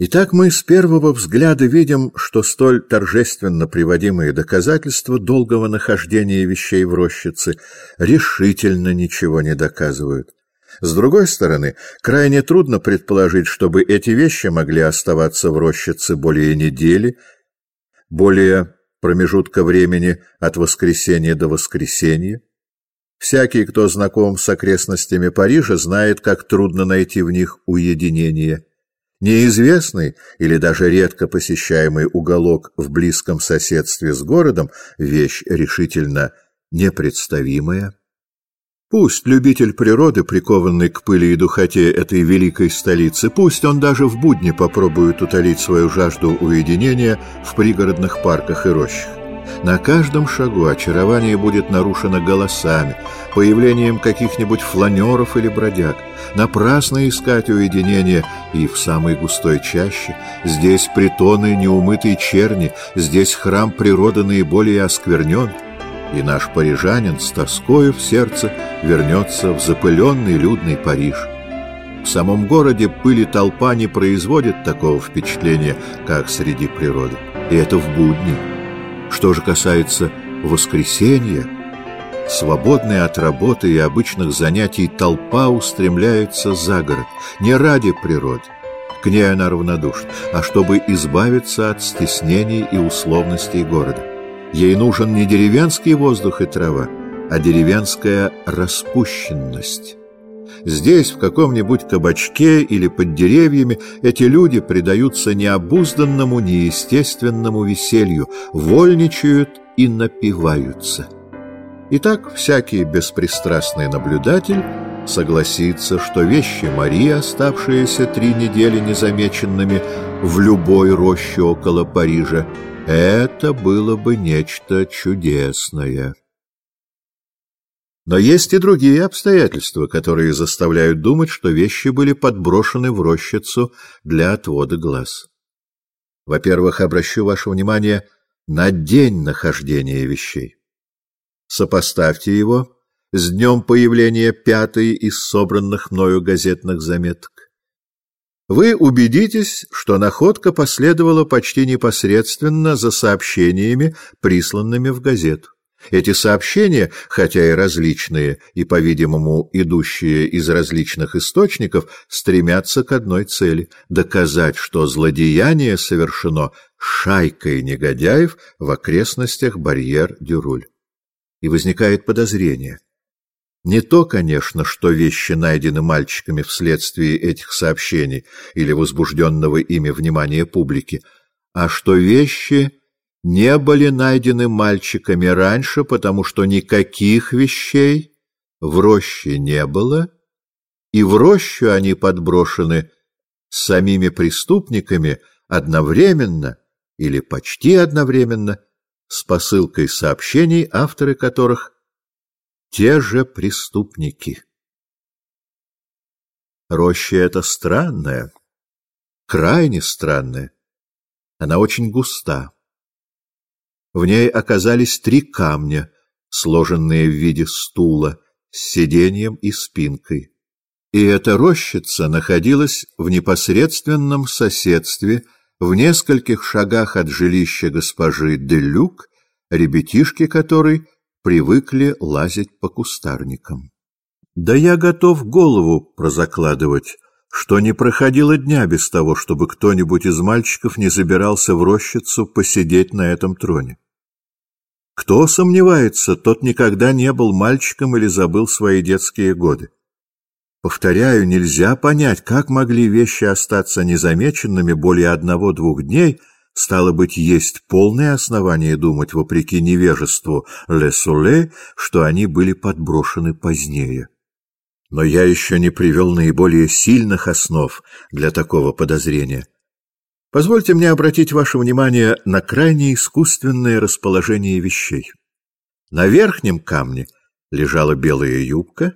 Итак, мы с первого взгляда видим, что столь торжественно приводимые доказательства долгого нахождения вещей в рощице решительно ничего не доказывают. С другой стороны, крайне трудно предположить, чтобы эти вещи могли оставаться в рощице более недели, более промежутка времени от воскресенья до воскресенья. Всякий, кто знаком с окрестностями Парижа, знает, как трудно найти в них уединение. Неизвестный или даже редко посещаемый уголок в близком соседстве с городом – вещь решительно непредставимая. Пусть любитель природы, прикованный к пыли и духоте этой великой столицы, пусть он даже в будни попробует утолить свою жажду уединения в пригородных парках и рощах. На каждом шагу очарование будет нарушено голосами, появлением каких-нибудь фланеров или бродяг. Напрасно искать уединение и в самой густой чаще. Здесь притоны неумытой черни, здесь храм природы наиболее осквернен. И наш парижанин с тоскою в сердце вернется в запыленный людный Париж. В самом городе пыли толпа не производит такого впечатления, как среди природы. И это в будни. Что же касается воскресенья, свободная от работы и обычных занятий толпа устремляется за город, не ради природы, к ней она равнодушна, а чтобы избавиться от стеснений и условностей города. Ей нужен не деревенский воздух и трава, а деревенская распущенность. Здесь, в каком-нибудь кабачке или под деревьями, эти люди предаются необузданному, неестественному веселью, вольничают и напиваются. Итак, всякий беспристрастный наблюдатель согласится, что вещи Марии, оставшиеся три недели незамеченными в любой роще около Парижа, это было бы нечто чудесное. Но есть и другие обстоятельства, которые заставляют думать, что вещи были подброшены в рощицу для отвода глаз. Во-первых, обращу ваше внимание на день нахождения вещей. Сопоставьте его с днем появления пятой из собранных мною газетных заметок. Вы убедитесь, что находка последовала почти непосредственно за сообщениями, присланными в газету. Эти сообщения, хотя и различные, и, по-видимому, идущие из различных источников, стремятся к одной цели — доказать, что злодеяние совершено шайкой негодяев в окрестностях барьер-дюруль. И возникает подозрение. Не то, конечно, что вещи найдены мальчиками вследствие этих сообщений или возбужденного ими внимания публики, а что вещи не были найдены мальчиками раньше, потому что никаких вещей в роще не было, и в рощу они подброшены самими преступниками одновременно или почти одновременно с посылкой сообщений, авторы которых те же преступники. Роща эта странная, крайне странная. Она очень густа. В ней оказались три камня, сложенные в виде стула, с сиденьем и спинкой. И эта рощица находилась в непосредственном соседстве, в нескольких шагах от жилища госпожи Делюк, ребятишки которой привыкли лазить по кустарникам. Да я готов голову прозакладывать, что не проходило дня без того, чтобы кто-нибудь из мальчиков не забирался в рощицу посидеть на этом троне. Кто сомневается, тот никогда не был мальчиком или забыл свои детские годы. Повторяю, нельзя понять, как могли вещи остаться незамеченными более одного-двух дней, стало быть, есть полное основание думать, вопреки невежеству Ле Суле, что они были подброшены позднее. Но я еще не привел наиболее сильных основ для такого подозрения. Позвольте мне обратить ваше внимание на крайне искусственное расположение вещей. На верхнем камне лежала белая юбка,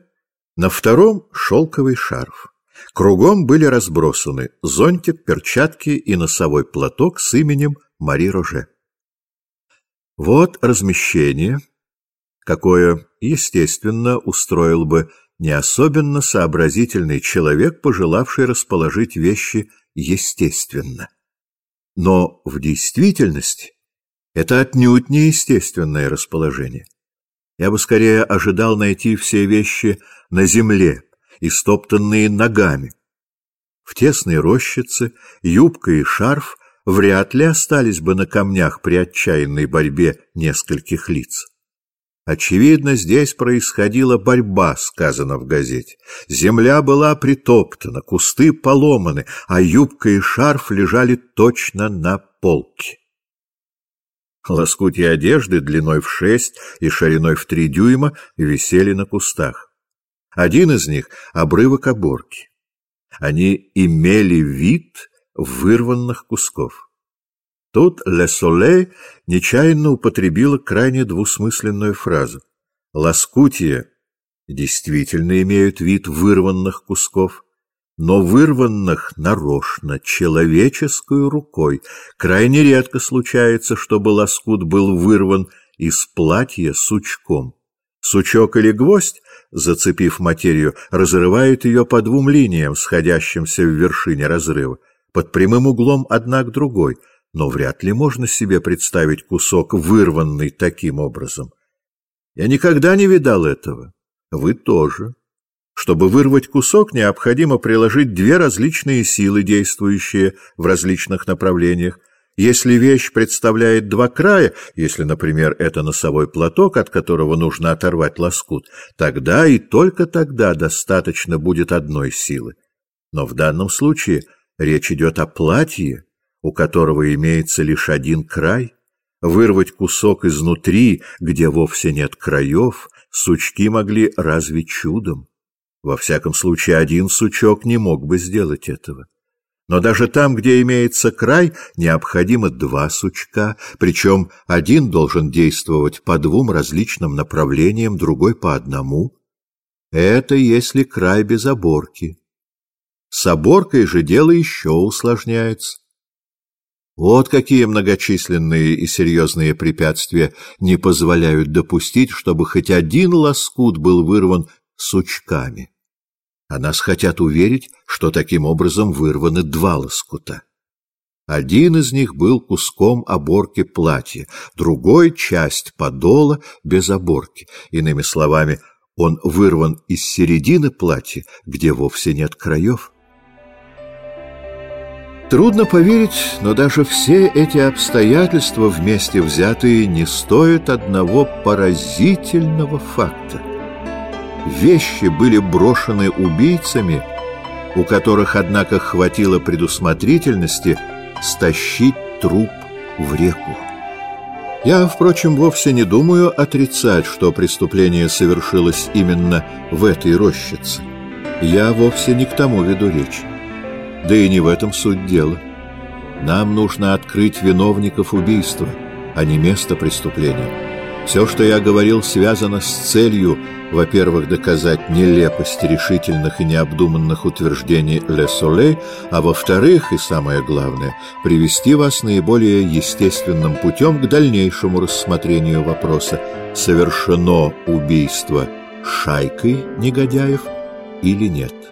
на втором — шелковый шарф. Кругом были разбросаны зонтик, перчатки и носовой платок с именем Мари Роже. Вот размещение, какое, естественно, устроил бы не особенно сообразительный человек, пожелавший расположить вещи естественно. Но в действительности это отнюдь не естественное расположение. Я бы скорее ожидал найти все вещи на земле, истоптанные ногами. В тесной рощице юбка и шарф вряд ли остались бы на камнях при отчаянной борьбе нескольких лиц. Очевидно, здесь происходила борьба, сказано в газете. Земля была притоптана, кусты поломаны, а юбка и шарф лежали точно на полке. Лоскутья одежды длиной в шесть и шириной в три дюйма висели на кустах. Один из них — обрывок оборки. Они имели вид вырванных кусков. Тут Ле Солей нечаянно употребила крайне двусмысленную фразу. Лоскутия действительно имеют вид вырванных кусков, но вырванных нарочно, человеческую рукой. Крайне редко случается, чтобы лоскут был вырван из платья сучком. Сучок или гвоздь, зацепив материю, разрывает ее по двум линиям, сходящимся в вершине разрыва, под прямым углом одна к другой — но вряд ли можно себе представить кусок, вырванный таким образом. Я никогда не видал этого. Вы тоже. Чтобы вырвать кусок, необходимо приложить две различные силы, действующие в различных направлениях. Если вещь представляет два края, если, например, это носовой платок, от которого нужно оторвать лоскут, тогда и только тогда достаточно будет одной силы. Но в данном случае речь идет о платье, у которого имеется лишь один край, вырвать кусок изнутри, где вовсе нет краев, сучки могли разве чудом. Во всяком случае, один сучок не мог бы сделать этого. Но даже там, где имеется край, необходимо два сучка, причем один должен действовать по двум различным направлениям, другой по одному. Это если край без оборки. С оборкой же дело еще усложняется. Вот какие многочисленные и серьезные препятствия не позволяют допустить, чтобы хоть один лоскут был вырван сучками. А нас хотят уверить, что таким образом вырваны два лоскута. Один из них был куском оборки платья, другой — часть подола без оборки. Иными словами, он вырван из середины платья, где вовсе нет краев. Трудно поверить, но даже все эти обстоятельства вместе взятые не стоят одного поразительного факта. Вещи были брошены убийцами, у которых, однако, хватило предусмотрительности стащить труп в реку. Я, впрочем, вовсе не думаю отрицать, что преступление совершилось именно в этой рощице. Я вовсе не к тому веду речь. Да и не в этом суть дела. Нам нужно открыть виновников убийства, а не место преступления. Все, что я говорил, связано с целью, во-первых, доказать нелепость решительных и необдуманных утверждений Ле Солей, а во-вторых, и самое главное, привести вас наиболее естественным путем к дальнейшему рассмотрению вопроса, совершено убийство шайкой негодяев или нет.